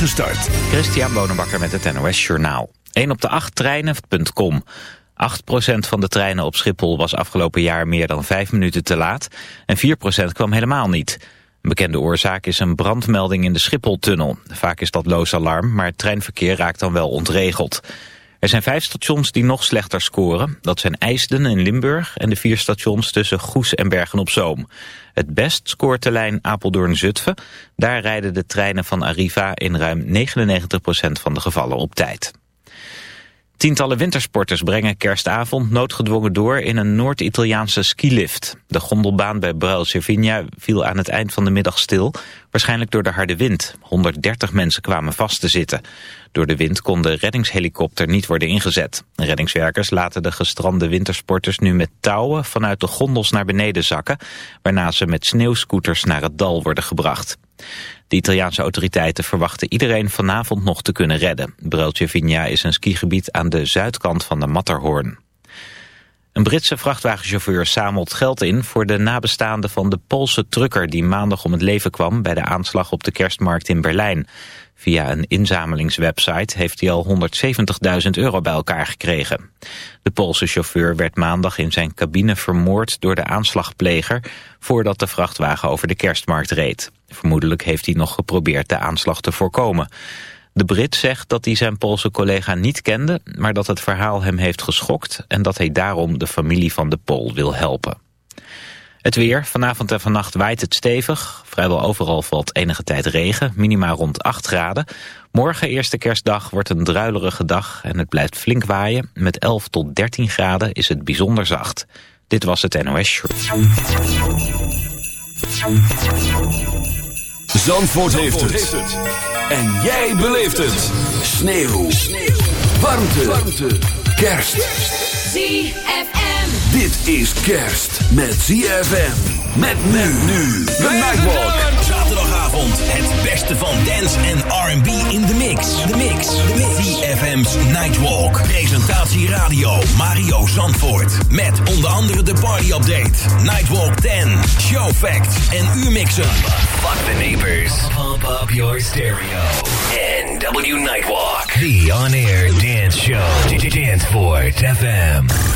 Gestart. Christian Bonenbakker met het NOS Journaal. 1 op de 8 treinen.com. 8% van de treinen op Schiphol was afgelopen jaar meer dan 5 minuten te laat. En 4% kwam helemaal niet. Een bekende oorzaak is een brandmelding in de Schipholtunnel. Vaak is dat loos alarm, maar het treinverkeer raakt dan wel ontregeld. Er zijn vijf stations die nog slechter scoren. Dat zijn IJsden in Limburg en de vier stations tussen Goes en Bergen-op-Zoom. Het best scoort de lijn Apeldoorn-Zutphen. Daar rijden de treinen van Arriva in ruim 99% van de gevallen op tijd. Tientallen wintersporters brengen kerstavond noodgedwongen door in een Noord-Italiaanse skilift. De gondelbaan bij Bruil Cervinia viel aan het eind van de middag stil, waarschijnlijk door de harde wind. 130 mensen kwamen vast te zitten. Door de wind kon de reddingshelikopter niet worden ingezet. Reddingswerkers laten de gestrande wintersporters nu met touwen vanuit de gondels naar beneden zakken, waarna ze met sneeuwscooters naar het dal worden gebracht. De Italiaanse autoriteiten verwachten iedereen vanavond nog te kunnen redden. Bruiltje Vigna is een skigebied aan de zuidkant van de Matterhorn. Een Britse vrachtwagenchauffeur samelt geld in voor de nabestaanden van de Poolse trucker die maandag om het leven kwam bij de aanslag op de kerstmarkt in Berlijn. Via een inzamelingswebsite heeft hij al 170.000 euro bij elkaar gekregen. De Poolse chauffeur werd maandag in zijn cabine vermoord door de aanslagpleger voordat de vrachtwagen over de kerstmarkt reed. Vermoedelijk heeft hij nog geprobeerd de aanslag te voorkomen. De Brit zegt dat hij zijn Poolse collega niet kende, maar dat het verhaal hem heeft geschokt en dat hij daarom de familie van de Pool wil helpen. Het weer. Vanavond en vannacht waait het stevig. Vrijwel overal valt enige tijd regen. Minima rond 8 graden. Morgen, eerste kerstdag, wordt een druilerige dag en het blijft flink waaien. Met 11 tot 13 graden is het bijzonder zacht. Dit was het NOS Short. Zandvoort, heeft, het. En jij beleeft het. Sneeuw. Warmte. Kerst. ZFM. Dit is kerst met ZFM. Met men nu. The Nightwalk. Zaterdagavond het beste van dance en R&B in de mix. De mix. De mix. ZFM's Nightwalk. Presentatie radio Mario Zandvoort. Met onder andere de party update. Nightwalk 10. Show facts en U-mixen. Fuck the neighbors. Pump up your stereo. NW Nightwalk. The on-air dance show. Danceport FM.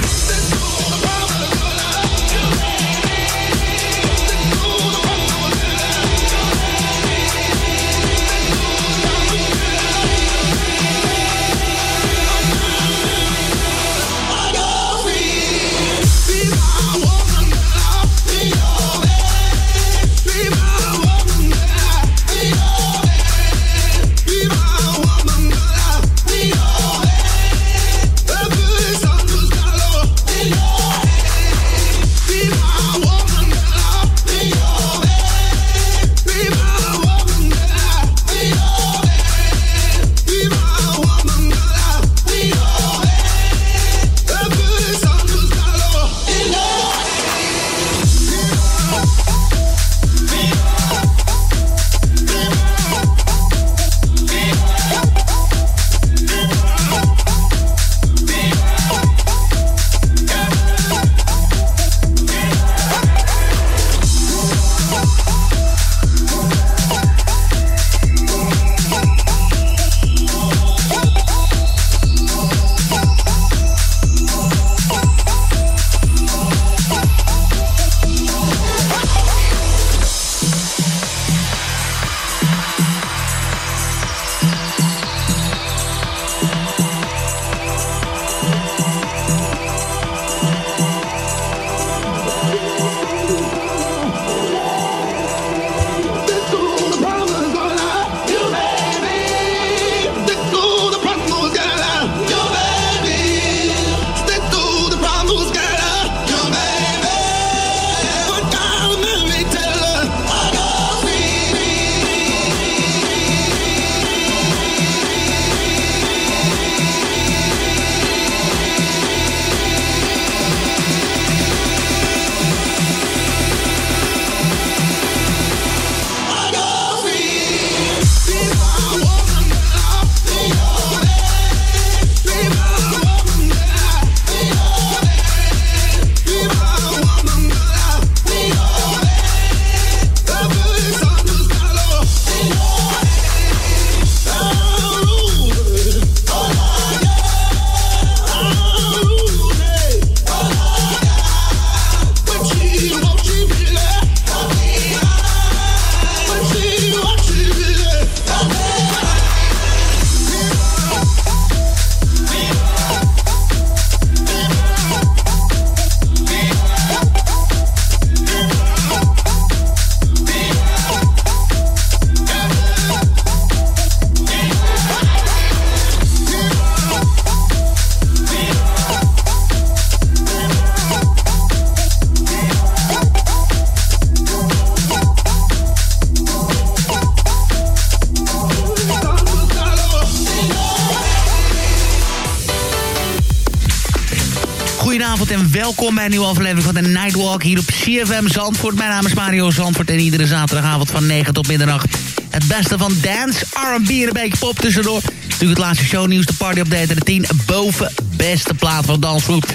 Welkom bij een nieuwe aflevering van de Nightwalk hier op CFM Zandvoort. Mijn naam is Mario Zandvoort en iedere zaterdagavond van 9 tot middernacht het beste van dance, R&B en een beetje pop tussendoor. Natuurlijk het laatste shownieuws, de party update en de 10 boven beste plaat van dansgroep.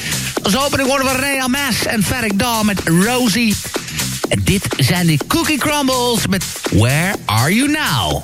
Als opening worden we Rea Mass en Ferric Dawn met Rosie. En dit zijn de Cookie Crumbles met Where Are You Now?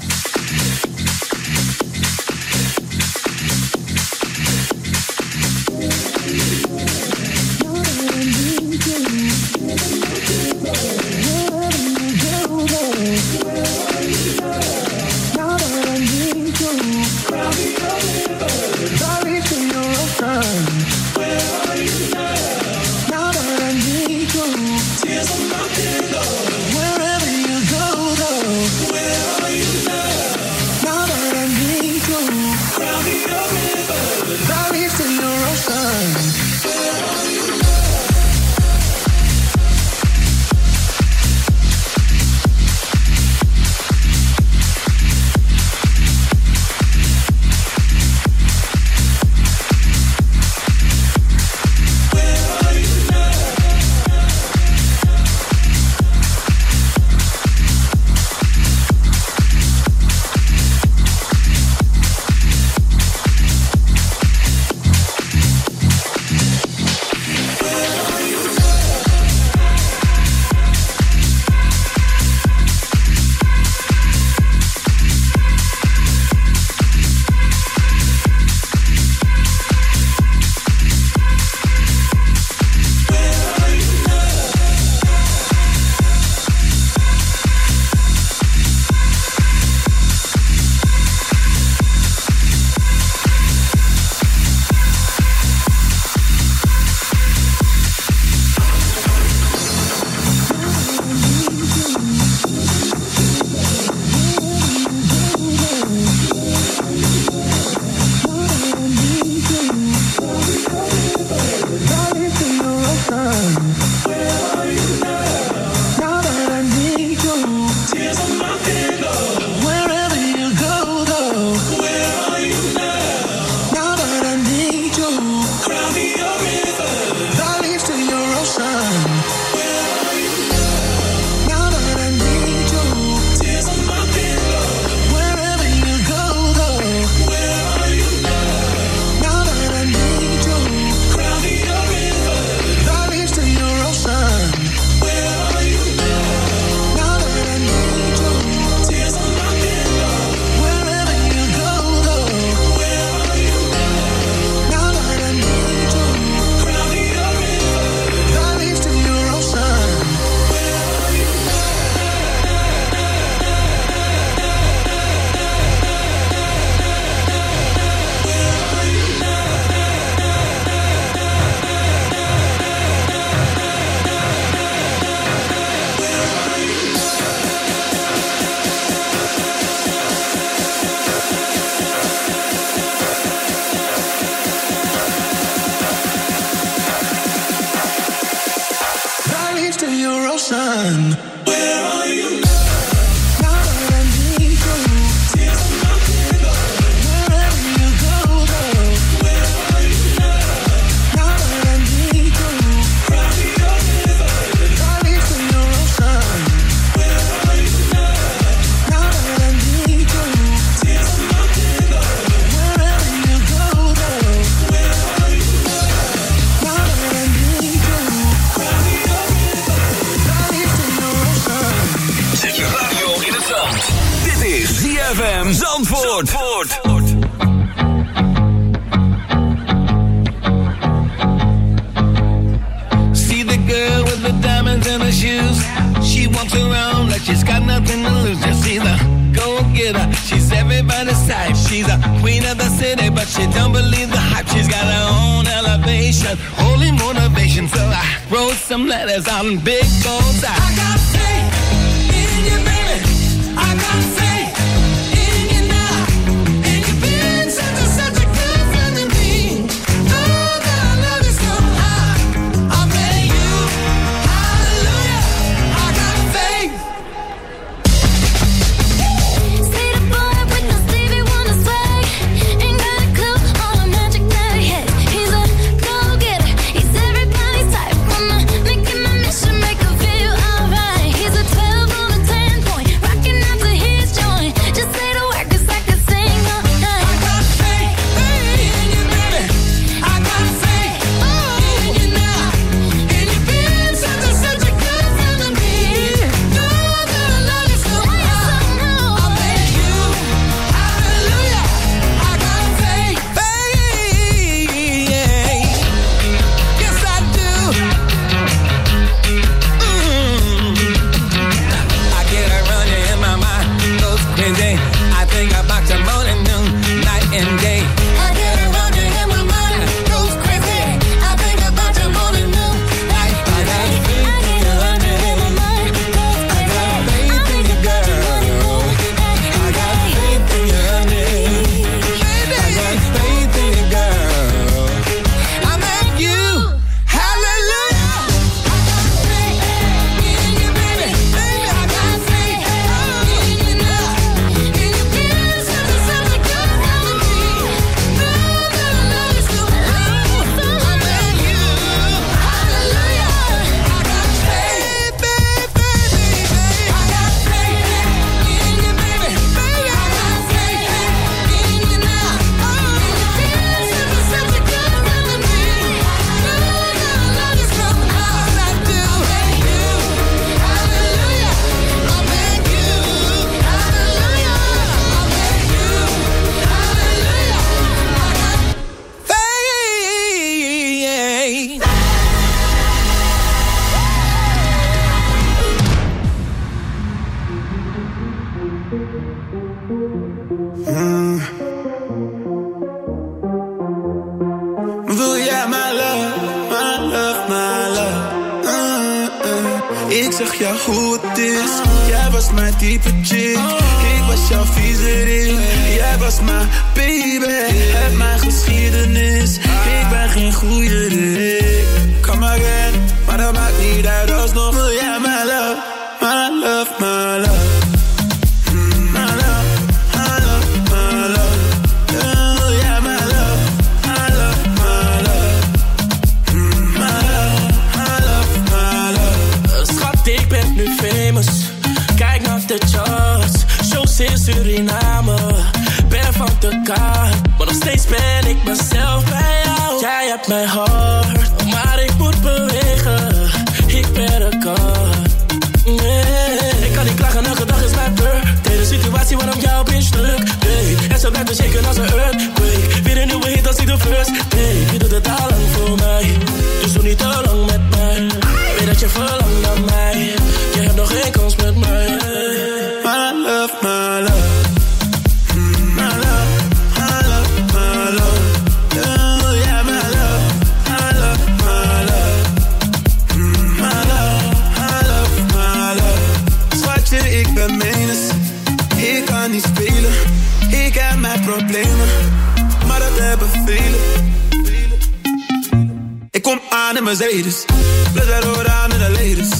Plus wij aan in de ladies.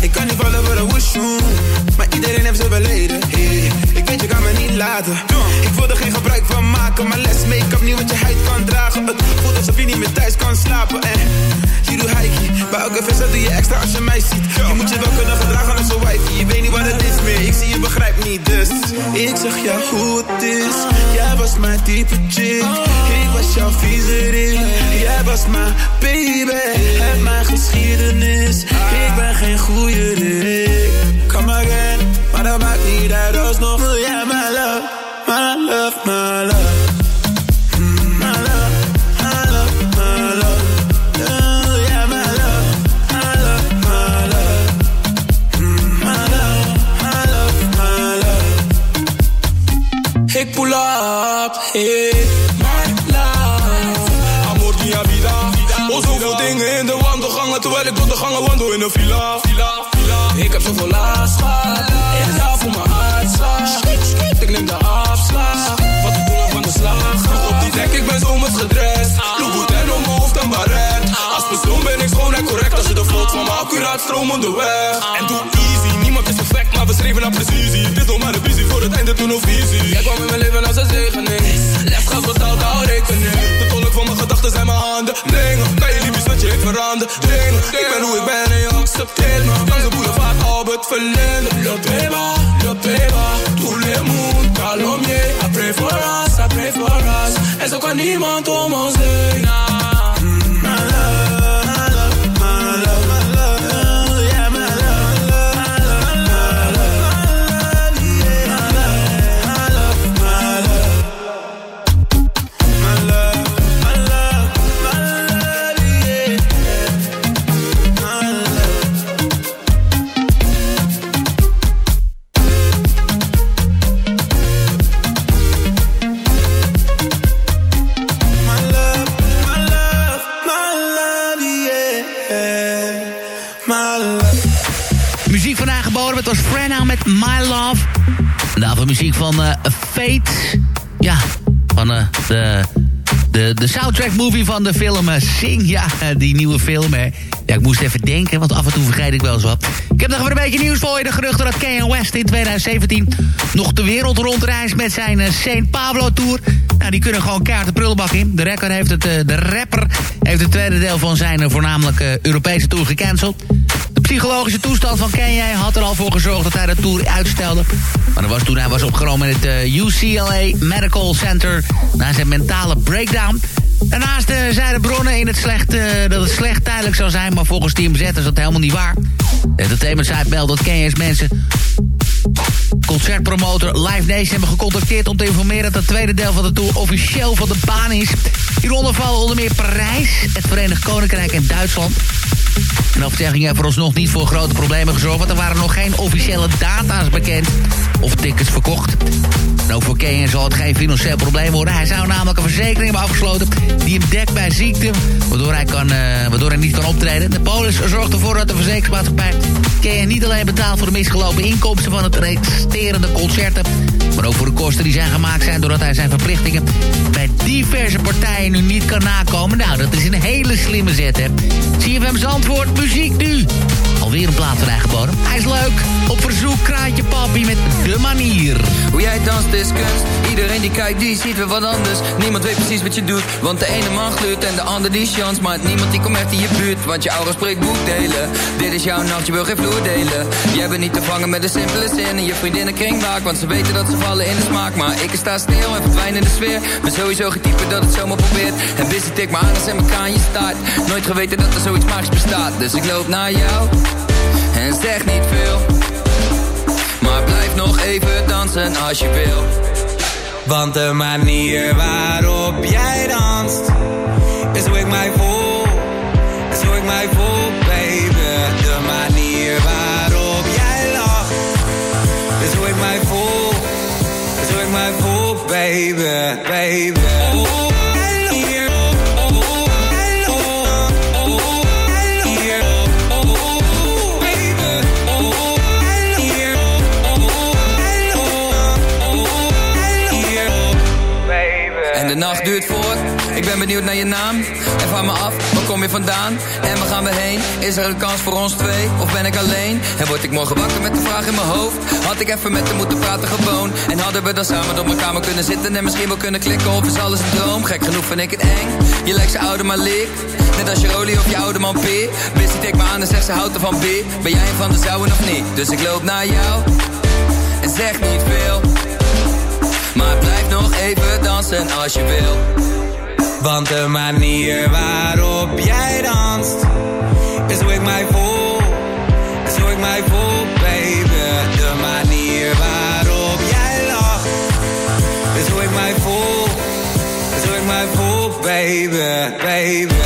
Ik kan niet vallen voor een woeshoe. Iedereen heeft ze beleden. Hey, ik weet je kan me niet laten. Ik wil er geen gebruik van maken. Maar les make-up niet wat je huid kan dragen. Het voelt alsof je niet meer thuis kan slapen. En je doet hikey. Bij elke visser doe je extra als je mij ziet. Je moet je wel kunnen gedragen als een wifey. Je weet niet wat het is meer. Ik zie je begrijpt niet dus. Ik zeg jou hoe het is. Jij was mijn type chick. Ik was jouw viezerik. Jij was mijn baby. Heb mijn geschiedenis. Ik ben geen goede Rick. Come again. Maar dat maakt niet uit. Alsnog wil jij love. My love, my love. Ik pull up, hey, my love. Amor mia vida. Oh, dingen in de wandelgangen, terwijl ik door de gangen wandel in een villa. Ik heb zoveel last gehad, neem de afslag, wat ik van de slag. Op die dek, ik ben zomers gedrest. Louboutin op mijn hoofd en baret. Als persoon ben ik schoon en correct, als je de vloot van mijn accuraat stroom onderweg. En doe easy, niemand is perfect, maar we streven naar precisie. Dit is maar een visie, voor het einde toen nog visie. Jij kwam in mijn leven als een zegening. Lesgeld betaald, hou rekening. De tolk van mijn gedachten zijn mijn handen. Dingen, kan je liefjes wat je heeft veranderd. Dingen, ik ben hoe ik ben en je accepteert me. Langs de boulevard Albert Verlinde. Le beba, le beba, tous les monde, calomnier. I pray for us, I pray for us. En zo kan niemand om muziek van eh Fate. Ja, van eh, de, de, de soundtrack movie van de film eh, Sing. Ja, die nieuwe film, hè. Ja, ik moest even denken, want af en toe vergeet ik wel eens wat. Ik heb nog even een beetje nieuws voor je. De geruchten dat Kanye West in 2017 nog de wereld rondreist met zijn St. Pablo Tour. Nou, die kunnen gewoon kaarten prullenbak in. De, record heeft het, de rapper heeft het tweede deel van zijn voornamelijk Europese tour gecanceld. Psychologische toestand van Kanye had er al voor gezorgd dat hij de tour uitstelde. Maar dat was toen hij was opgenomen in het eh, UCLA Medical Center na zijn mentale breakdown. Daarnaast eh, zeiden bronnen in het slecht, eh, dat het slecht tijdelijk zou zijn... maar volgens Team Z is dat helemaal niet waar. De entertainment site meldt dat Kanye's mensen concertpromotor Live Nation hebben gecontacteerd om te informeren dat het tweede deel van de tour officieel van de baan is. Hieronder vallen onder meer Parijs, het Verenigd Koninkrijk en Duitsland. Een afzegging heeft vooralsnog niet voor grote problemen gezorgd... want er waren nog geen officiële data's bekend of tickets verkocht. En ook voor Kane zal het geen financieel probleem worden. Hij zou namelijk een verzekering hebben afgesloten die hem dekt bij ziekte... waardoor hij, kan, uh, waardoor hij niet kan optreden. De polis zorgt ervoor dat de verzekeringsmaatschappij Kane niet alleen betaalt... voor de misgelopen inkomsten van het resterende concerten... maar ook voor de kosten die zijn gemaakt zijn... doordat hij zijn verplichtingen bij diverse partijen nu niet kan nakomen. Nou, dat is een hele slimme zet, hè. CFM Zandvoort, muziek nu. Alweer een plaat van eigen bodem. Hij is leuk. Op verzoek Kraantje Papi met De Manier. Hoe jij danst is kunst. Iedereen die kijkt, die ziet weer wat anders. Niemand weet precies wat je doet. Want de ene man gluurt en de ander die chance. Maar niemand die komt echt in je buurt. Want je aura spreekt boekdelen. Dit is jouw nacht, je wil geen vloer delen. Jij bent niet te vangen met de simpele zin. En je vriendinnen kringwaak. Want ze weten dat ze vallen in de smaak. Maar ik sta stil en verdwijn in de sfeer. Ben sowieso getypen dat het zomaar probeert. En busy tik me aan als in elkaar aan je staat. Nooit geweten dat er zoiets magisch bestaat. Dus ik loop naar jou. Zeg niet veel. Maar blijf nog even dansen als je wil. Want de manier waarop jij danst Is hoe ik mij voel Is hoe ik mij voel, baby De manier waarop jij lacht Is hoe ik mij voel Is hoe ik mij voel, baby, baby benieuwd naar je naam. En vraag me af, waar kom je vandaan? En waar gaan we heen? Is er een kans voor ons twee? Of ben ik alleen? En word ik morgen wakker met de vraag in mijn hoofd? Had ik even met hem moeten praten gewoon? En hadden we dan samen op mijn kamer kunnen zitten en misschien wel kunnen klikken? Of is alles een droom? Gek genoeg vind ik het eng. Je lijkt ze ouder maar leek. Net als je olie of je oude man P. Wist die me aan en zegt ze houdt ervan B. Ben jij een van de zouden of niet? Dus ik loop naar jou. En zeg niet veel. Maar blijf nog even dansen als je wil. Want de manier waarop jij danst Is hoe ik mij voel Is hoe ik mij voel, baby. De manier waarop jij lacht Is hoe ik mij voel Is hoe ik mij voel, baby, baby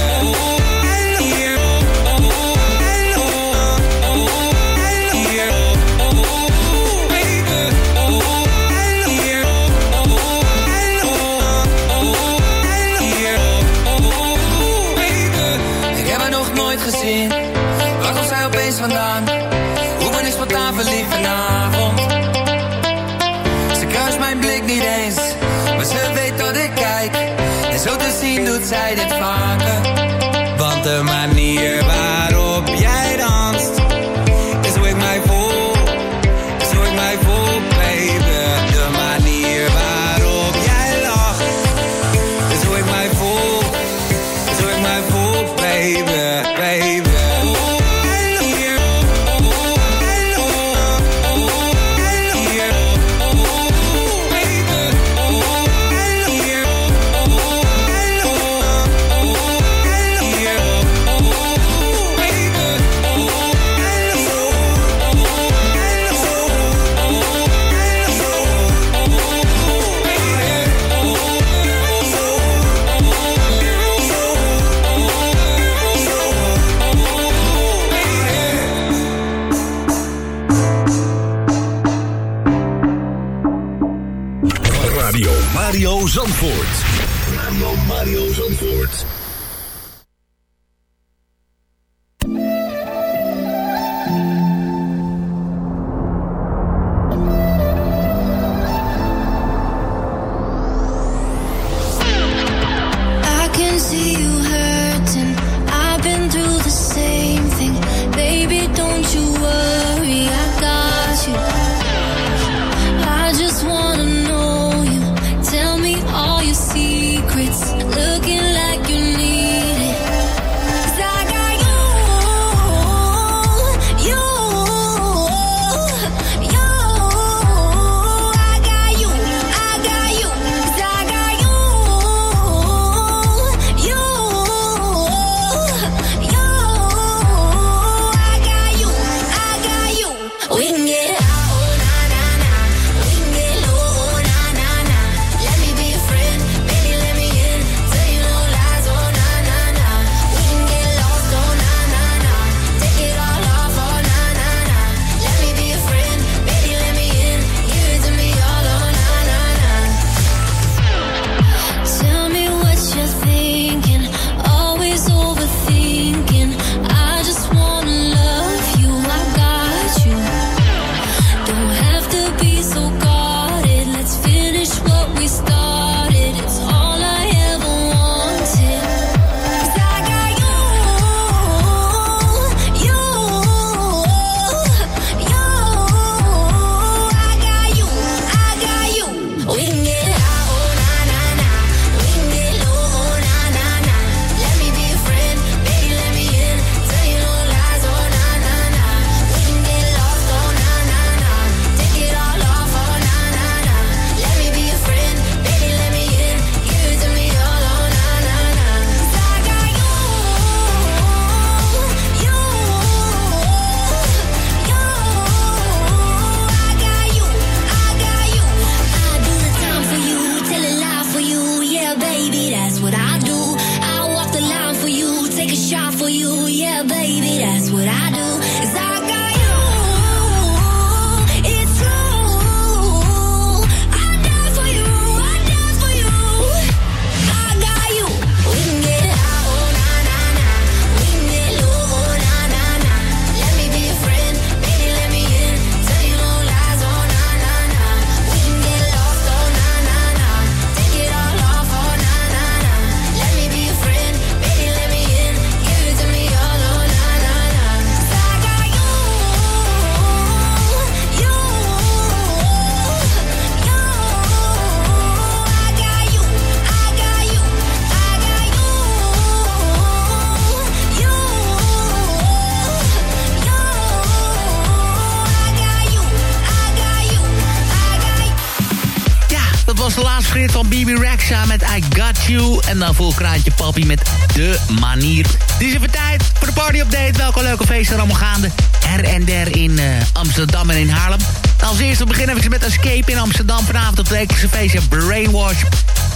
Kraantje Papi met De Manier. Dit is even tijd voor de party update. Welke leuke feesten er allemaal gaande. Her en der in uh, Amsterdam en in Haarlem. Als eerste beginnen we met Escape in Amsterdam. Vanavond het wekelijkse feestje Brainwash.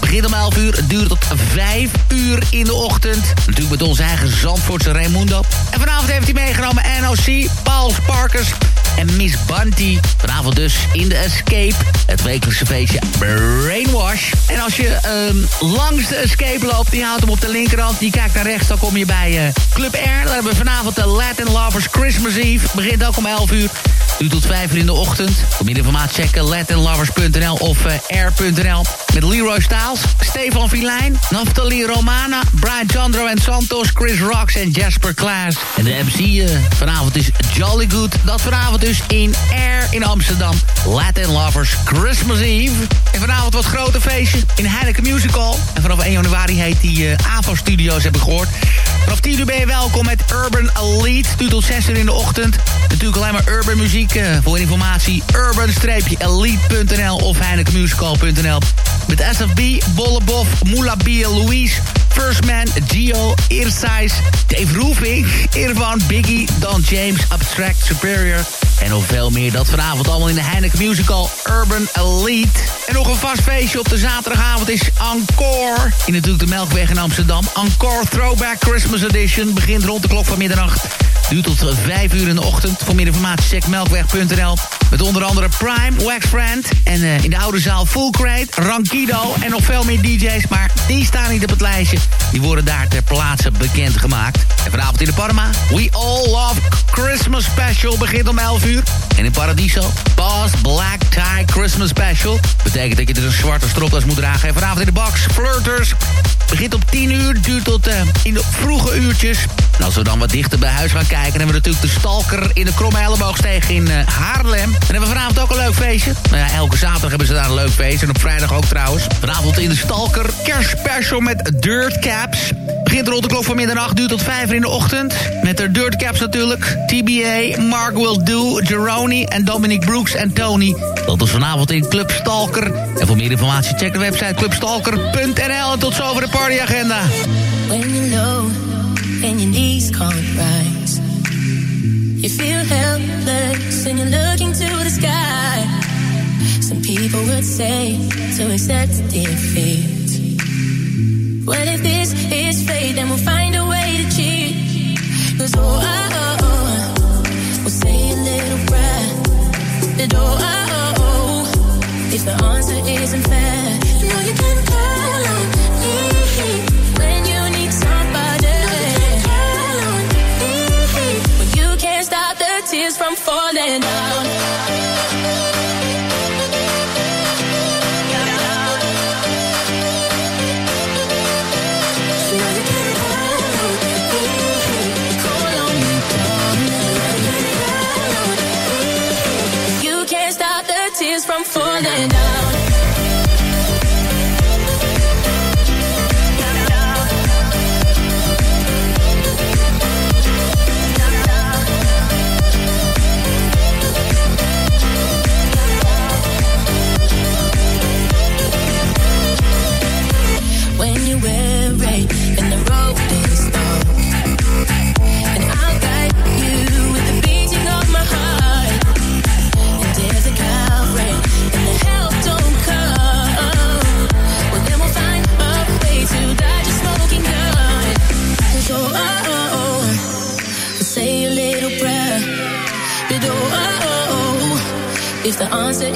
Begint om 11 uur, het duurt tot 5 uur in de ochtend. Natuurlijk met onze eigen Zandvoortse Raimundo. En vanavond heeft hij meegenomen NOC, Paul Sparkers en Miss Bunty. Vanavond dus in de Escape, het wekelijkse feestje Brainwash. En als je um, langs de Escape loopt, die houdt hem op de linkerhand. Die kijkt naar rechts, dan kom je bij uh, Club R. Dan hebben we vanavond de Latin Lovers Christmas Eve. Begint ook om 11 uur. Nu tot 5 uur in de ochtend. Voor meer informatie checken latinlovers.nl of uh, r.nl. Met Leroy Styles, Stefan Vilijn, Naftali Romana, Brian Chandro en Santos, Chris Rocks en Jasper Klaas. En de MC uh, vanavond is Jolly Good. Dat vanavond dus in Air in Amsterdam. Latin Lovers Christmas Eve. En vanavond wat grote feestje in Heineken Musical. En vanaf 1 januari heet die uh, AVO Studios, heb ik gehoord. Vanaf 10 uur ben je welkom met Urban Elite. Tot 6 uur in de ochtend. Natuurlijk alleen maar urban muziek. Uh, voor informatie urban-elite.nl of heinekenmusical.nl. Met SFB, Bollebof, Moula B, Louise, First Man, Gio, Irsais, Dave Roofing, Irvan, Biggie, Don James, Abstract Superior... En nog veel meer. Dat vanavond allemaal in de Heineken Musical Urban Elite. En nog een vast feestje op de zaterdagavond is Encore. In natuurlijk de Melkweg in Amsterdam. Encore Throwback Christmas Edition. Begint rond de klok van middernacht. Duurt tot 5 uur in de ochtend. Voor meer informatie check melkweg.nl. Met onder andere Prime, Wax Friend. En uh, in de oude zaal Full Crate, Rankido en nog veel meer DJ's. Maar die staan niet op het lijstje. Die worden daar ter plaatse bekendgemaakt. En vanavond in de Parma. We All Love Christmas Special. Begint om 11 uur. En in Paradiso, Boss Black Tie Christmas Special. Betekent dat je dus een zwarte stropdas moet dragen. En vanavond in de box, Flirters. Begint om 10 uur, duurt tot uh, in de vroege uurtjes. En als we dan wat dichter bij huis gaan kijken... hebben we natuurlijk de Stalker in de Kromme Elleboogsteeg in uh, Haarlem. En hebben we vanavond ook een leuk feestje. Nou ja, elke zaterdag hebben ze daar een leuk feest. En op vrijdag ook trouwens. Vanavond in de Stalker, kerstspecial met Dirt Caps. Begint rond de klok van middernacht, duurt tot 5 uur in de ochtend. Met de Dirt Caps natuurlijk. TBA, Mark Will Do, Jeroni en Dominic Brooks en Tony. Dat is vanavond in Club Stalker. En voor meer informatie check de website clubstalker.nl. En tot zover de partyagenda. When you low and your knees can't. Some people say. Well, if this is fate, then we'll find a way to cheat. Cause oh, oh, oh, oh we'll say a little prayer. The door, oh oh, oh, oh, if the answer isn't fair,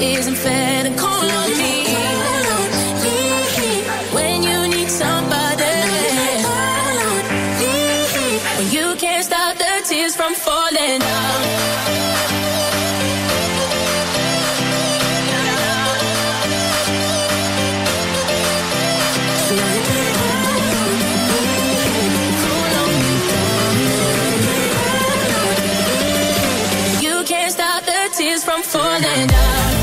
isn't fair, then call on me. When you need somebody. When you can't stop the tears from falling down. You can't stop the tears from falling down.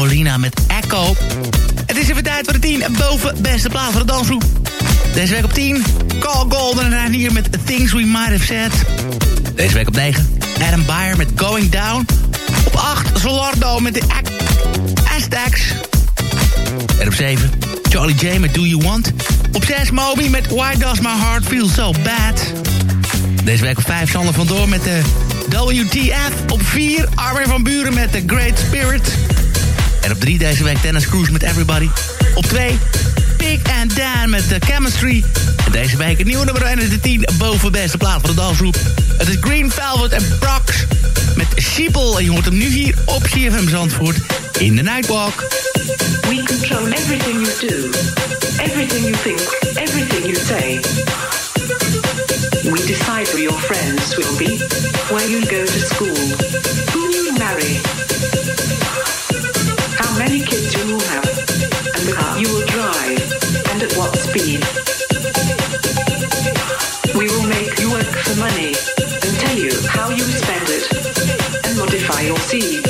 Paulina met Echo. Het is even tijd voor de 10 boven beste plaats voor de dansgroep. Deze week op 10, Call Golden en hier met Things We Might Have Said. Deze week op 9, Adam Beyer met Going Down. Op 8, Solardo met de Aztecs. En op 7, Charlie J met Do You Want. Op 6, Moby met Why Does My Heart Feel So Bad. Deze week op 5, Sander van Door met de WTF. Op 4, Armin van Buren met The Great Spirit. En op 3 deze week Dennis Cruise met Everybody. Op 2, Pig and Dan met The Chemistry. En deze week het nieuwe nummer 1 is de 10 boven beste plaat van de dansgroep. Het is Green Velvet en Brox met Sheeple. En je hoort hem nu hier op CFM Zandvoort in de Nightwalk. We control everything you do, everything you think, everything you say. We decide who your friends will be, where you go to school, who you marry, many kids you will have, and the car you will drive, and at what speed. We will make you work for money and tell you how you spend it and modify your seeds.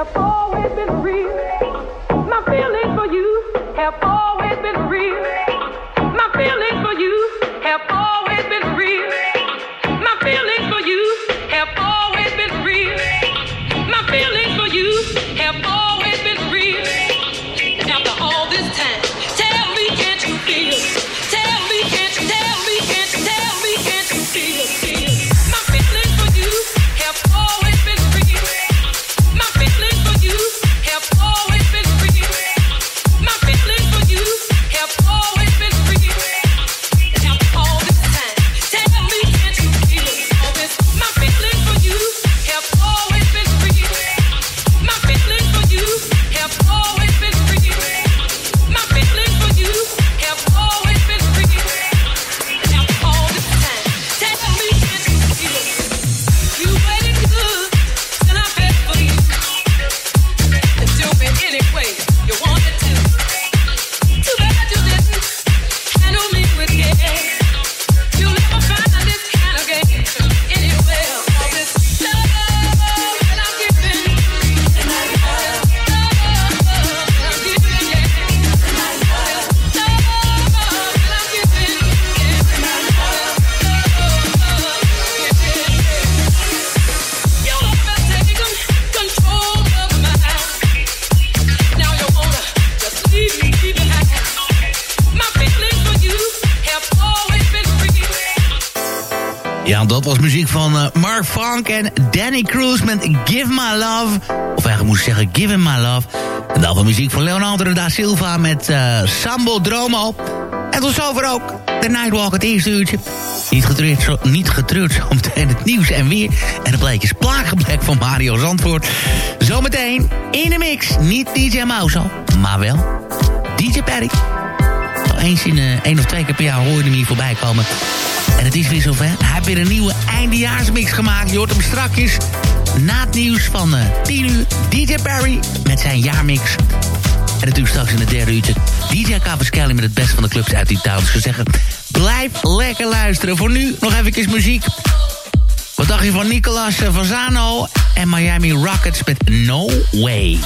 En Silva met uh, Sambo Dromo. En tot zover ook de Nightwalk, het eerste uurtje. Niet getreurd, zo, niet het nieuws en weer. En de plaatjes plagenblek van Mario Zandvoort. Zometeen in de mix, niet DJ Mauso, maar wel DJ Perry. Eens in uh, één of twee keer per jaar hoor je hem hier voorbij komen. En het is weer zover. Hij heeft weer een nieuwe eindejaarsmix gemaakt. Je hoort hem strakjes na het nieuws van uh, 10 uur. DJ Barry met zijn jaarmix. En natuurlijk straks in het derde uurtje DJ Kelly met het beste van de clubs uit die taal. Dus zeggen, blijf lekker luisteren. Voor nu nog even muziek. Wat dacht je van Nicolas Vazano en Miami Rockets met No Way?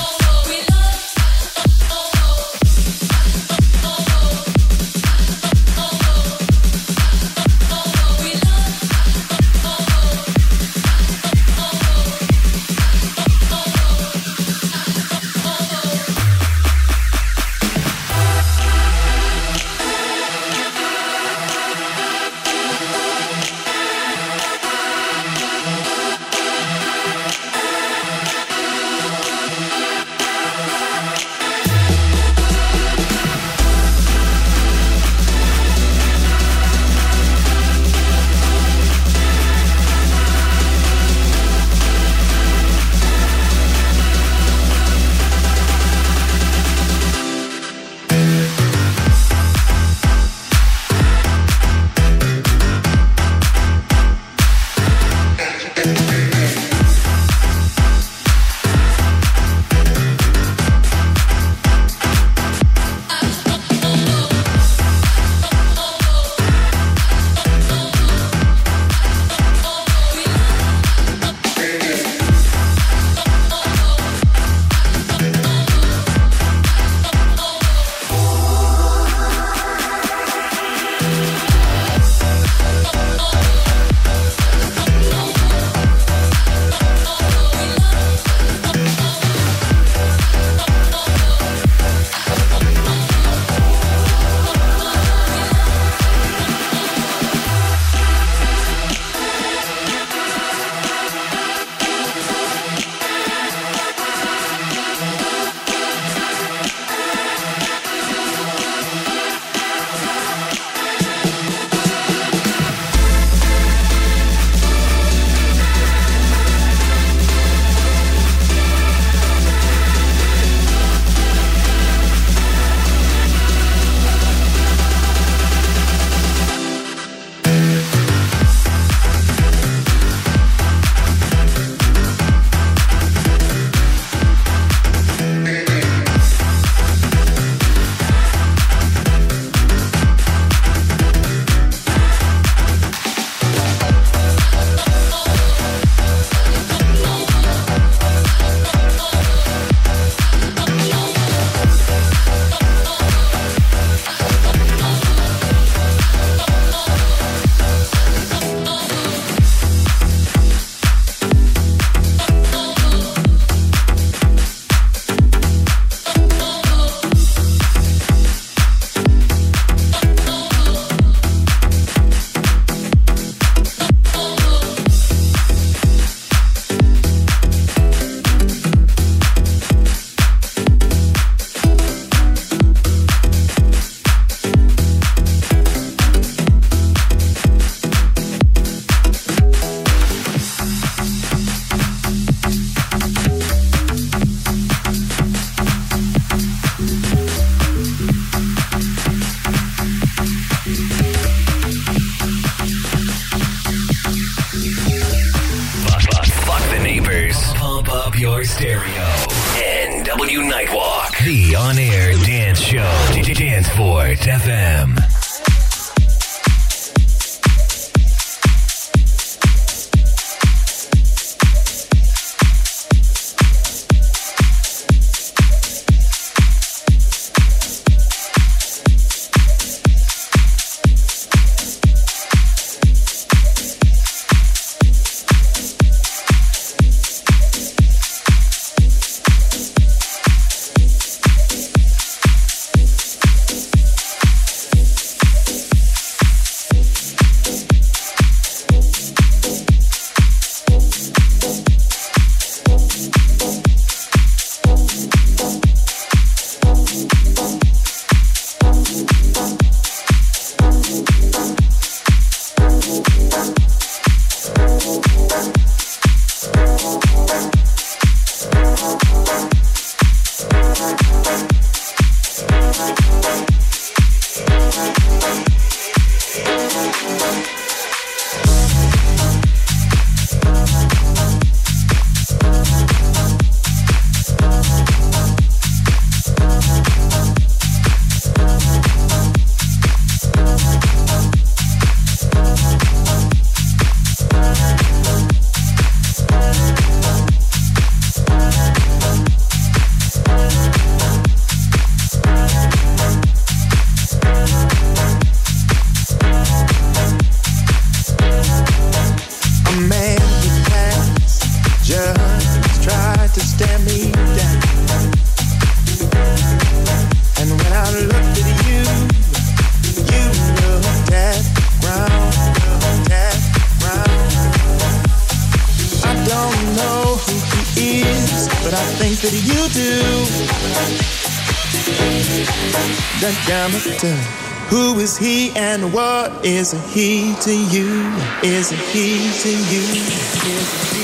is he and what is he to you? Is he to you? Is he